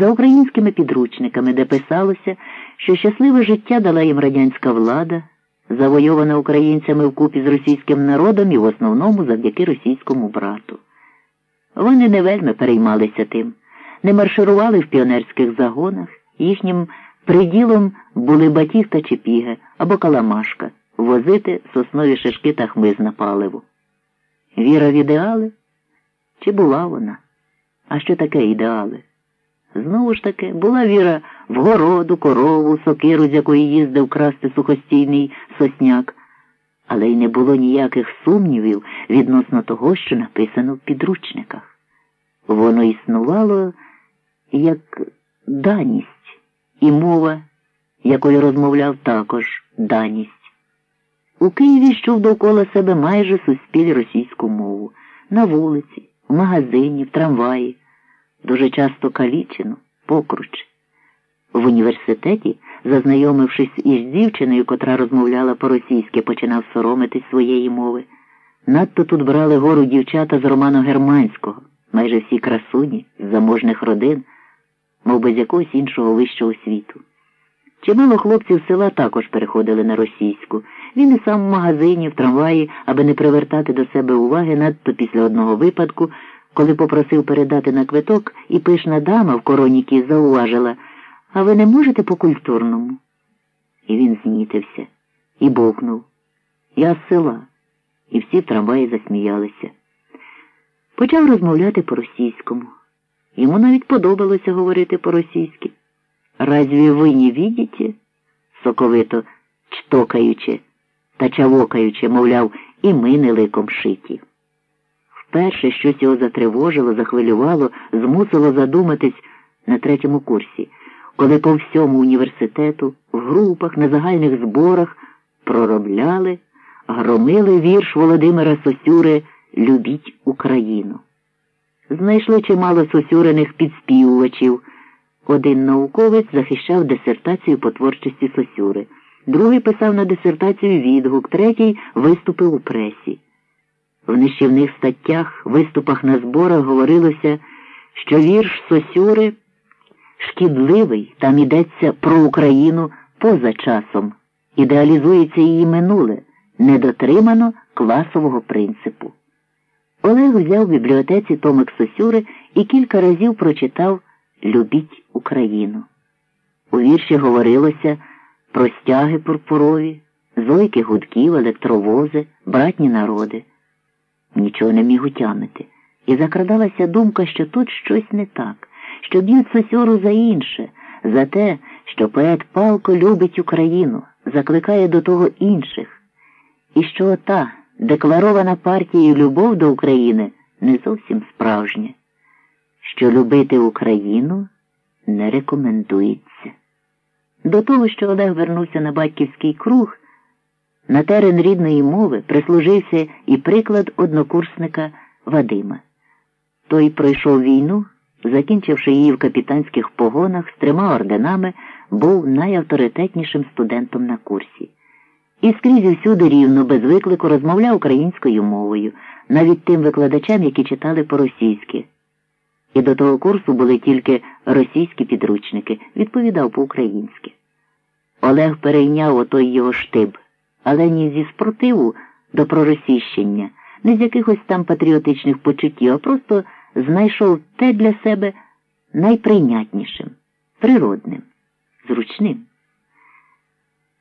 за українськими підручниками, де писалося, що щасливе життя дала їм радянська влада, завойована українцями вкупі з російським народом і в основному завдяки російському брату. Вони не вельми переймалися тим, не марширували в піонерських загонах, їхнім приділом були батіг та чепіги або каламашка, возити соснові шишки та хмиз на паливо. Віра в ідеали? Чи була вона? А що таке ідеали? Знову ж таки, була віра в городу, корову, сокиру, з якої їздив красти сухостійний сосняк, але й не було ніяких сумнівів відносно того, що написано в підручниках. Воно існувало як даність, і мова, якою розмовляв також даність. У Києві чув довкола себе майже суспіль російську мову на вулиці, в магазині, в трамваї дуже часто калічену, покруч. В університеті, зазнайомившись із дівчиною, котра розмовляла по-російськи, починав соромитись своєї мови. Надто тут брали гору дівчата з роману Германського, майже всі красуні, з заможних родин, мов без якогось іншого вищого світу. Чимало хлопців села також переходили на російську. Він і сам в магазині, в трамваї, аби не привертати до себе уваги, надто після одного випадку коли попросив передати на квиток, і пишна дама в короніки зауважила, а ви не можете по культурному? І він знітився і бовкнув. Я з села. І всі в трамваї засміялися. Почав розмовляти по-російському. Йому навіть подобалося говорити по-російськи. Разві ви не видите? соковито чтокаючи та чавокаючи, мовляв, і ми не ликом шиті. Перше щось його затривожило, захвилювало, змусило задуматись на третьому курсі, коли по всьому університету, в групах, на загальних зборах проробляли, громили вірш Володимира Сосюри Любіть Україну. Знайшли чимало сосюриних підспівувачів. Один науковець захищав дисертацію по творчості Сосюри, другий писав на дисертацію відгук, третій виступив у пресі. В нищівних статтях, виступах на зборах говорилося, що вірш Сосюри шкідливий, там йдеться про Україну поза часом, ідеалізується її минуле, недотримано класового принципу. Олег взяв в бібліотеці Томик Сосюри і кілька разів прочитав Любіть Україну. У вірші говорилося про стяги пурпурові, зойки гудків, електровози, братні народи нічого не міг утямити, і закрадалася думка, що тут щось не так, що б'ють сосьору за інше, за те, що поет палко любить Україну, закликає до того інших, і що ота декларована партією любов до України не зовсім справжня, що любити Україну не рекомендується. До того, що Олег вернувся на батьківський круг. На терен рідної мови прислужився і приклад однокурсника Вадима. Той пройшов війну, закінчивши її в капітанських погонах з трьома орденами, був найавторитетнішим студентом на курсі. І скрізь усюди рівно, без виклику розмовляв українською мовою, навіть тим викладачам, які читали по-російськи. І до того курсу були тільки російські підручники, відповідав по-українськи. Олег перейняв отой його штиб але ні зі спротиву до проросіщення, не з якихось там патріотичних почуттів, а просто знайшов те для себе найприйнятнішим, природним, зручним.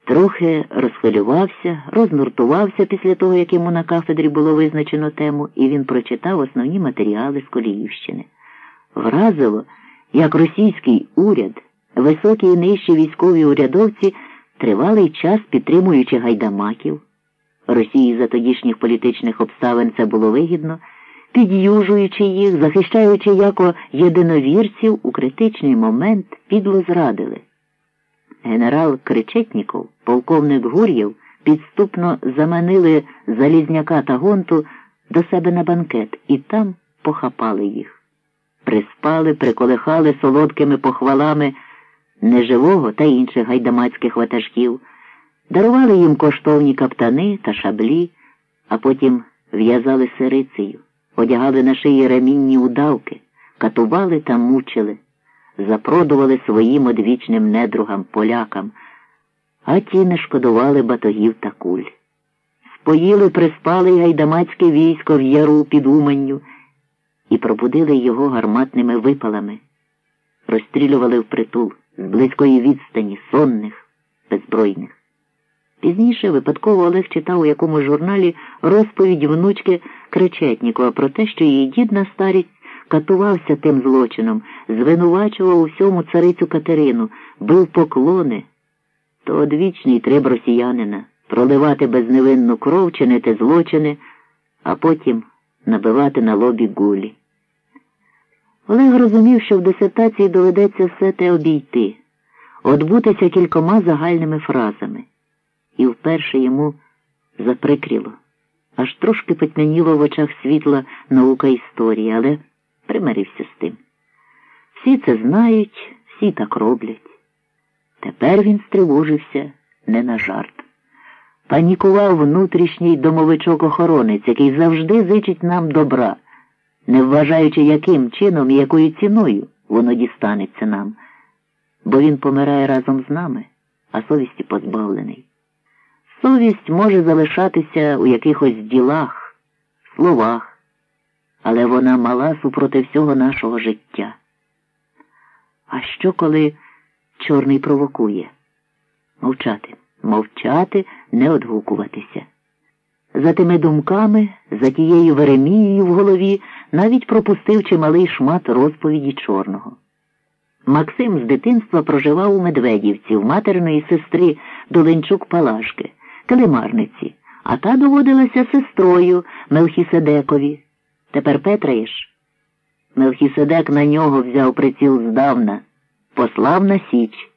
Трохи розхвилювався, рознуртувався після того, як йому на кафедрі було визначено тему, і він прочитав основні матеріали з Коліївщини. Вразило, як російський уряд, високі і нижчі військові урядовці тривалий час підтримуючи гайдамаків, Росії за тодішніх політичних обставин це було вигідно, під'южуючи їх, захищаючи яко єдиновірців у критичний момент підло зрадили. Генерал Кричетніков, полковник Гур'єв підступно заманили Залізняка та гонту до себе на банкет і там похапали їх. Приспали, приколихали солодкими похвалами неживого та інших гайдамацьких ватажків, дарували їм коштовні каптани та шаблі, а потім в'язали сирицею, одягали на шиї ремінні удавки, катували та мучили, запродували своїм одвічним недругам, полякам, а ті не шкодували батогів та куль. Споїли, приспали гайдамацьке військо в яру під Уманню і пробудили його гарматними випалами, розстрілювали впритул з близької відстані, сонних, беззбройних. Пізніше випадково Олег читав у якомусь журналі розповідь внучки Кречетнікова про те, що її дід на старість катувався тим злочином, звинувачував у всьому царицю Катерину, бив поклони, то одвічний треб росіянина проливати безневинну кров, чинити злочини, а потім набивати на лобі гулі. Олег розумів, що в дисертації доведеться все те обійти, отбутися кількома загальними фразами, і вперше йому заприкріло, аж трошки потьмяніло в очах світла наука історії, але примирився з тим. Всі це знають, всі так роблять. Тепер він стривожився не на жарт. Панікував внутрішній домовичок охоронець, який завжди зичить нам добра, не вважаючи, яким чином і якою ціною воно дістанеться нам, бо він помирає разом з нами, а совісті позбавлений. Совість може залишатися у якихось ділах, словах, але вона мала супроти всього нашого життя. А що, коли чорний провокує? Мовчати, мовчати, не одгукуватися. За тими думками, за тією Веремією в голові навіть пропустив чималий шмат розповіді чорного. Максим з дитинства проживав у Медведівці в материної сестри Доленчук Палашки, килимарниці, а та доводилася сестрою Мелхіседекові. Тепер Петраєш. Мелхіседек на нього взяв приціл здавна, послав на Січ.